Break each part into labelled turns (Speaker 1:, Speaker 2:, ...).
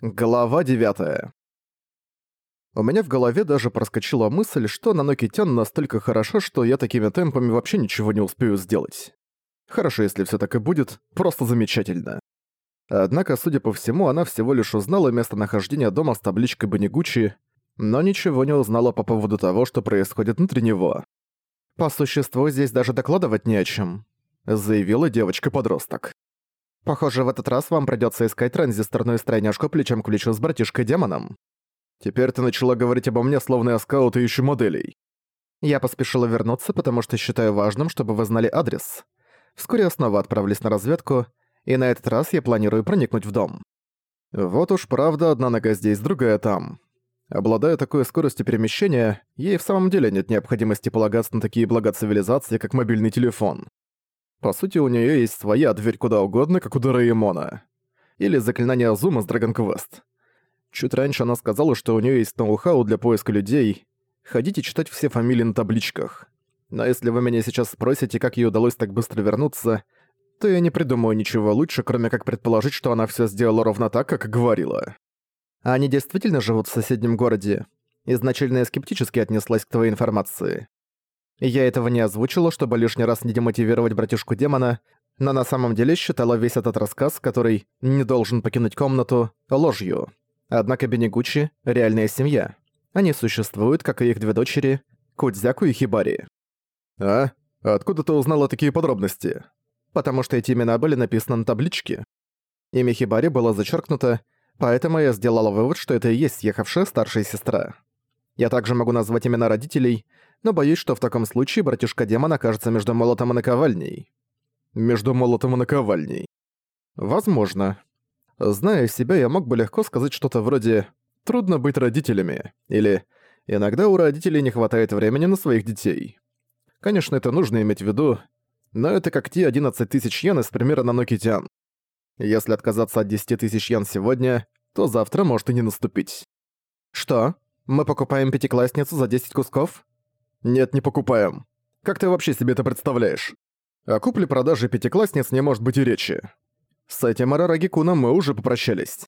Speaker 1: Глава 9 У меня в голове даже проскочила мысль, что Нанокитян настолько хороша, что я такими темпами вообще ничего не успею сделать. Хорошо, если все так и будет, просто замечательно. Однако, судя по всему, она всего лишь узнала местонахождение дома с табличкой Банигучи, но ничего не узнала по поводу того, что происходит внутри него. «По существу здесь даже докладывать не о чем», — заявила девочка-подросток. Похоже, в этот раз вам придётся искать транзисторную стройняшку плечом к плечу с братишкой-демоном. Теперь ты начала говорить обо мне, словно я скаут и ищу моделей. Я поспешила вернуться, потому что считаю важным, чтобы вы знали адрес. Вскоре снова отправлюсь на разведку, и на этот раз я планирую проникнуть в дом. Вот уж правда, одна нога здесь, другая там. Обладая такой скоростью перемещения, ей в самом деле нет необходимости полагаться на такие блага цивилизации, как мобильный телефон. По сути, у нее есть своя дверь куда угодно, как у Дораэмона. Или заклинание Азума с Dragon Quest. Чуть раньше она сказала, что у нее есть ноу-хау для поиска людей. Ходите читать все фамилии на табличках. Но если вы меня сейчас спросите, как ей удалось так быстро вернуться, то я не придумаю ничего лучше, кроме как предположить, что она все сделала ровно так, как говорила. Они действительно живут в соседнем городе? Изначально я скептически отнеслась к твоей информации. Я этого не озвучила, чтобы лишний раз не демотивировать братишку демона, но на самом деле считала весь этот рассказ, который не должен покинуть комнату, ложью. Однако Бенигучи — реальная семья. Они существуют, как и их две дочери, Кудзяку и Хибари. «А? Откуда ты узнала такие подробности?» «Потому что эти имена были написаны на табличке. Имя Хибари было зачеркнуто, поэтому я сделала вывод, что это и есть съехавшая старшая сестра. Я также могу назвать имена родителей — но боюсь, что в таком случае братишка-демон окажется между молотом и наковальней. Между молотом и наковальней. Возможно. Зная себя, я мог бы легко сказать что-то вроде «трудно быть родителями» или «иногда у родителей не хватает времени на своих детей». Конечно, это нужно иметь в виду, но это как те 11 тысяч йен из примера на Нокитян. Если отказаться от 10 тысяч йен сегодня, то завтра может и не наступить. Что? Мы покупаем пятиклассницу за 10 кусков? «Нет, не покупаем. Как ты вообще себе это представляешь? О купле-продаже пятиклассниц не может быть и речи. С этим Арараги мы уже попрощались.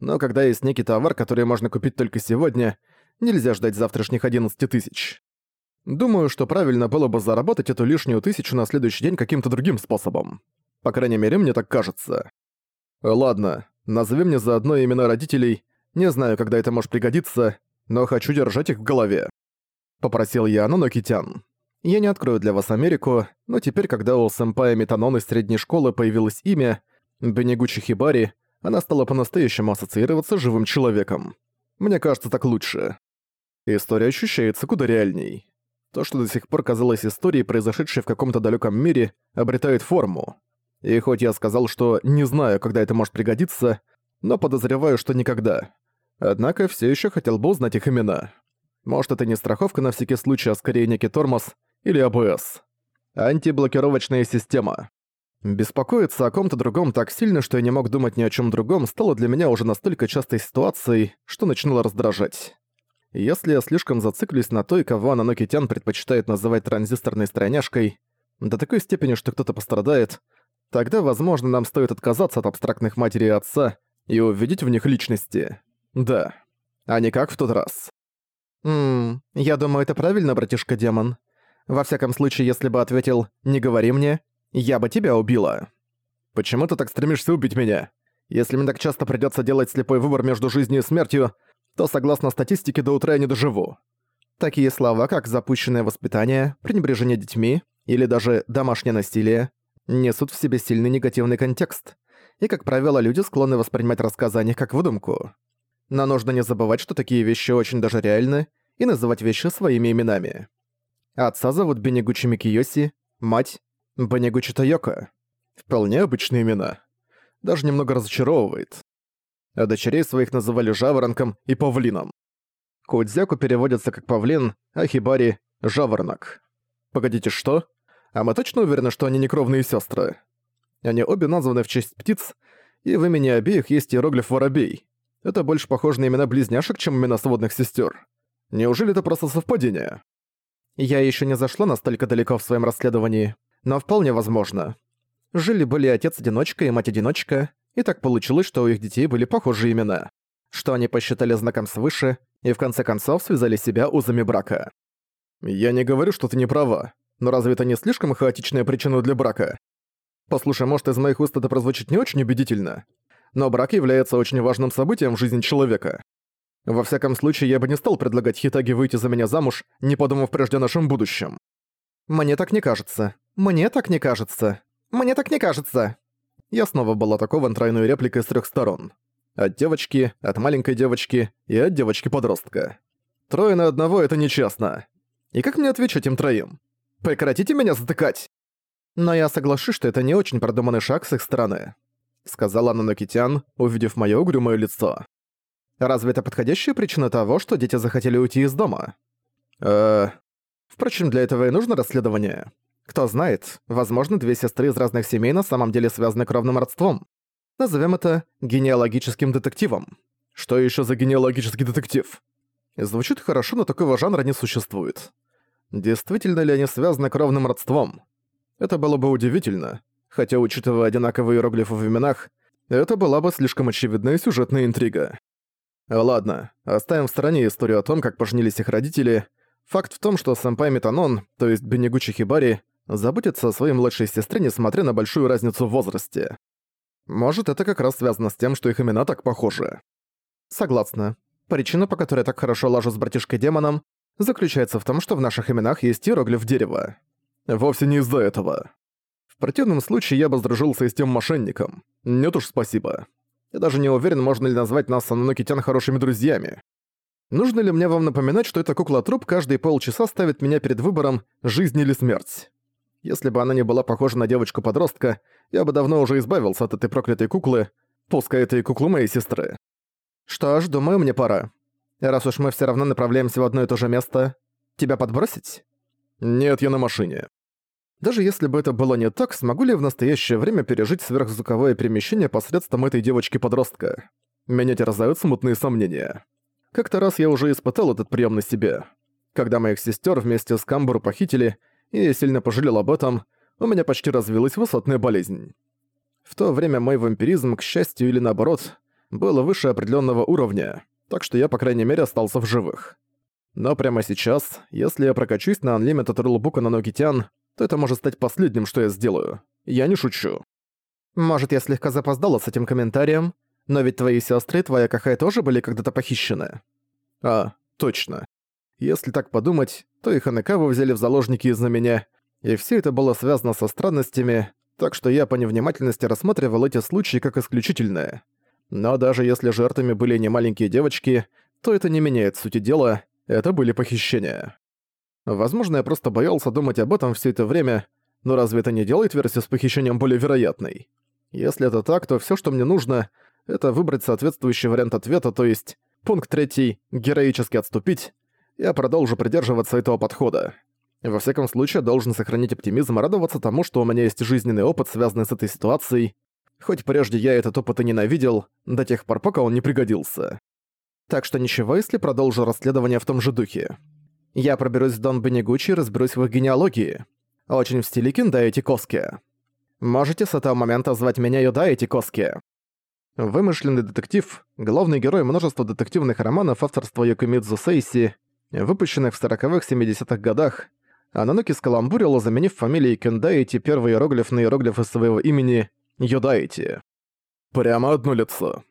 Speaker 1: Но когда есть некий товар, который можно купить только сегодня, нельзя ждать завтрашних 11 тысяч. Думаю, что правильно было бы заработать эту лишнюю тысячу на следующий день каким-то другим способом. По крайней мере, мне так кажется. Ладно, назови мне заодно имена родителей. Не знаю, когда это может пригодиться, но хочу держать их в голове. Попросил я Нанокитян. Я не открою для вас Америку, но теперь, когда у сэмпая Метанон из средней школы появилось имя Бенегучи Хибари, она стала по-настоящему ассоциироваться с живым человеком. Мне кажется, так лучше. История ощущается куда реальней. То, что до сих пор казалось историей, произошедшей в каком-то далеком мире, обретает форму. И хоть я сказал, что не знаю, когда это может пригодиться, но подозреваю, что никогда. Однако все еще хотел бы узнать их имена. Может, это не страховка на всякий случай, а скорее некий тормоз или АБС. Антиблокировочная система. Беспокоиться о ком-то другом так сильно, что я не мог думать ни о чем другом, стало для меня уже настолько частой ситуацией, что начинало раздражать. Если я слишком зациклюсь на той, кого Ананокитян предпочитает называть транзисторной стройняшкой, до такой степени, что кто-то пострадает, тогда, возможно, нам стоит отказаться от абстрактных матери и отца и увидеть в них личности. Да, а не как в тот раз. «Ммм, я думаю, это правильно, братишка-демон. Во всяком случае, если бы ответил «не говори мне», я бы тебя убила». «Почему ты так стремишься убить меня? Если мне так часто придётся делать слепой выбор между жизнью и смертью, то, согласно статистике, до утра я не доживу». Такие слова, как «запущенное воспитание», «пренебрежение детьми» или даже «домашнее насилие» несут в себе сильный негативный контекст, и, как правило, люди склонны воспринимать рассказы о них как выдумку. Но нужно не забывать, что такие вещи очень даже реальны, и называть вещи своими именами. Отца зовут Бенегучи Микиоси, мать — Бенегучи Тойоко. Вполне обычные имена. Даже немного разочаровывает. А дочерей своих называли Жаворонком и Павлином. Кудзяку переводится как Павлин, а Хибари — Жаворонок. Погодите, что? А мы точно уверены, что они не кровные сестры? Они обе названы в честь птиц, и в имени обеих есть иероглиф «воробей». Это больше похоже на имена близняшек, чем имена сводных сестер. Неужели это просто совпадение? Я еще не зашла настолько далеко в своем расследовании, но вполне возможно. Жили-были отец-одиночка и мать-одиночка, и так получилось, что у их детей были похожие имена, что они посчитали знаком свыше и в конце концов связали себя узами брака. «Я не говорю, что ты не права, но разве это не слишком хаотичная причина для брака? Послушай, может, из моих уст это прозвучит не очень убедительно, но брак является очень важным событием в жизни человека. Во всяком случае, я бы не стал предлагать Хитаге выйти за меня замуж, не подумав прежде о нашем будущем. Мне так не кажется. Мне так не кажется. Мне так не кажется. Я снова была атакован тройной репликой с трех сторон. От девочки, от маленькой девочки и от девочки-подростка. Трое на одного — это нечестно. И как мне отвечать им троим? Прекратите меня затыкать! Но я соглашусь, что это не очень продуманный шаг с их стороны. Сказала Нанокитян, увидев моё угрюмое лицо. Разве это подходящая причина того, что дети захотели уйти из дома? Э, Впрочем, для этого и нужно расследование. Кто знает, возможно, две сестры из разных семей на самом деле связаны кровным родством. Назовем это генеалогическим детективом. Что еще за генеалогический детектив? Звучит хорошо, но такого жанра не существует. Действительно ли они связаны кровным родством? Это было бы удивительно, хотя, учитывая одинаковые иероглифы в именах, это была бы слишком очевидная сюжетная интрига. Ладно, оставим в стороне историю о том, как поженились их родители. Факт в том, что сэмпай Метанон, то есть Бенегучи Хибари, заботится о своей младшей сестре, несмотря на большую разницу в возрасте. Может, это как раз связано с тем, что их имена так похожи. Согласна. Причина, по которой я так хорошо лажу с братишкой-демоном, заключается в том, что в наших именах есть иероглиф дерева. Вовсе не из-за этого. Противном случае я бы сдружился и с тем мошенником. Нет уж, спасибо. Я даже не уверен, можно ли назвать нас с Ананокитян хорошими друзьями. Нужно ли мне вам напоминать, что эта кукла-труп каждые полчаса ставит меня перед выбором «жизнь или смерть»? Если бы она не была похожа на девочку-подростка, я бы давно уже избавился от этой проклятой куклы, пускай это и куклу моей сестры. Что ж, думаю, мне пора. Раз уж мы все равно направляемся в одно и то же место, тебя подбросить? Нет, я на машине. Даже если бы это было не так, смогу ли я в настоящее время пережить сверхзвуковое перемещение посредством этой девочки-подростка? Меня терзают смутные сомнения. Как-то раз я уже испытал этот прием на себе. Когда моих сестер вместе с Камбуру похитили, и я сильно пожалел об этом, у меня почти развилась высотная болезнь. В то время мой вампиризм, к счастью или наоборот, был выше определенного уровня, так что я, по крайней мере, остался в живых. Но прямо сейчас, если я прокачусь на Unlimited Rulebook на Ногитян, то это может стать последним, что я сделаю. Я не шучу. Может, я слегка запоздала с этим комментарием, но ведь твои сестры и твоя Кахай тоже были когда-то похищены. А, точно. Если так подумать, то и Ханекаву взяли в заложники из-за меня, и все это было связано со странностями, так что я по невнимательности рассматривал эти случаи как исключительные. Но даже если жертвами были не маленькие девочки, то это не меняет сути дела, это были похищения. Возможно, я просто боялся думать об этом все это время, но разве это не делает версию с похищением более вероятной? Если это так, то все, что мне нужно, это выбрать соответствующий вариант ответа, то есть пункт третий «героически отступить». Я продолжу придерживаться этого подхода. Во всяком случае, должен сохранить оптимизм и радоваться тому, что у меня есть жизненный опыт, связанный с этой ситуацией. Хоть прежде я этот опыт и ненавидел, до тех пор, пока он не пригодился. Так что ничего, если продолжу расследование в том же духе. Я проберусь в Дон Бенегучи и разберусь в их генеалогии. Очень в стиле Кинда Тикоски. Можете с этого момента звать меня Юда Тикоски. Вымышленный детектив, главный герой множества детективных романов авторства Йокумидзу Сейси, выпущенных в 40-х-70-х годах, Ананоки скаламбурила, заменив фамилией Кендаити первый иероглиф на иероглифы своего имени Юдаити. Прямо одно лицо.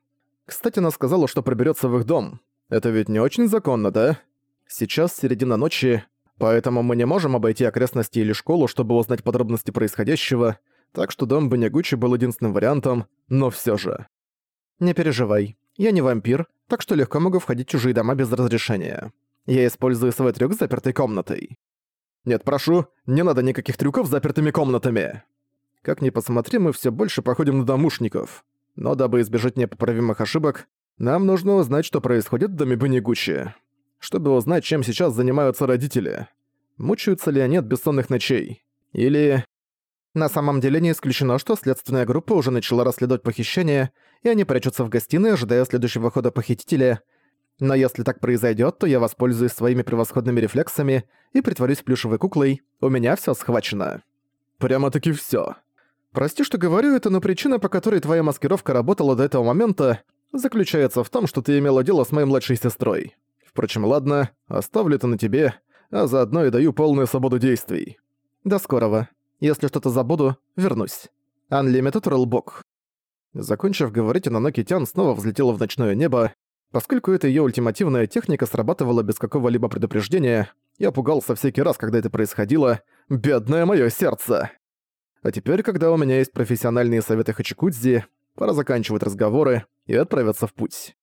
Speaker 1: Кстати, она сказала, что проберется в их дом. Это ведь не очень законно, да? Сейчас середина ночи, поэтому мы не можем обойти окрестности или школу, чтобы узнать подробности происходящего, так что дом Банягучи был единственным вариантом, но все же. Не переживай, я не вампир, так что легко могу входить в чужие дома без разрешения. Я использую свой трюк с запертой комнатой. Нет, прошу, не надо никаких трюков с запертыми комнатами. Как ни посмотри, мы все больше походим на домушников. Но дабы избежать непоправимых ошибок, нам нужно узнать, что происходит в доме Банигучи. Чтобы узнать, чем сейчас занимаются родители. Мучаются ли они от бессонных ночей. Или... На самом деле не исключено, что следственная группа уже начала расследовать похищение, и они прячутся в гостиной, ожидая следующего хода похитителя. Но если так произойдет, то я воспользуюсь своими превосходными рефлексами и притворюсь плюшевой куклой. У меня все схвачено. Прямо-таки все. Прости, что говорю это, но причина, по которой твоя маскировка работала до этого момента, заключается в том, что ты имела дело с моей младшей сестрой. Впрочем, ладно, оставлю это на тебе, а заодно и даю полную свободу действий. До скорого. Если что-то забуду, вернусь. Unlimited Rollbook. Закончив говорить, Наноки Тян снова взлетела в ночное небо. Поскольку эта её ультимативная техника срабатывала без какого-либо предупреждения, я пугался всякий раз, когда это происходило. Бедное моё сердце! А теперь, когда у меня есть профессиональные советы Хачикудзи, пора заканчивать разговоры и отправиться в путь.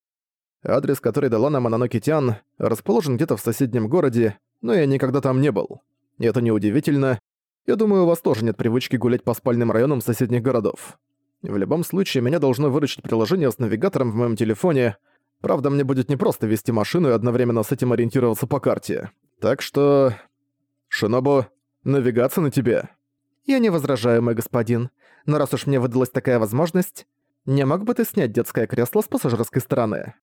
Speaker 1: Адрес, который дала нам Ананоки Тян, расположен где-то в соседнем городе, но я никогда там не был. И это неудивительно. Я думаю, у вас тоже нет привычки гулять по спальным районам соседних городов. В любом случае, меня должно выручить приложение с навигатором в моем телефоне. Правда, мне будет непросто вести машину и одновременно с этим ориентироваться по карте. Так что... Шинобу, навигация на тебе. Я не возражаю, мой господин. Но раз уж мне выдалась такая возможность, не мог бы ты снять детское кресло с пассажирской стороны?